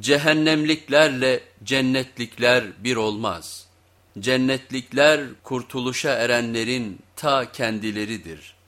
Cehennemliklerle cennetlikler bir olmaz. Cennetlikler kurtuluşa erenlerin ta kendileridir.''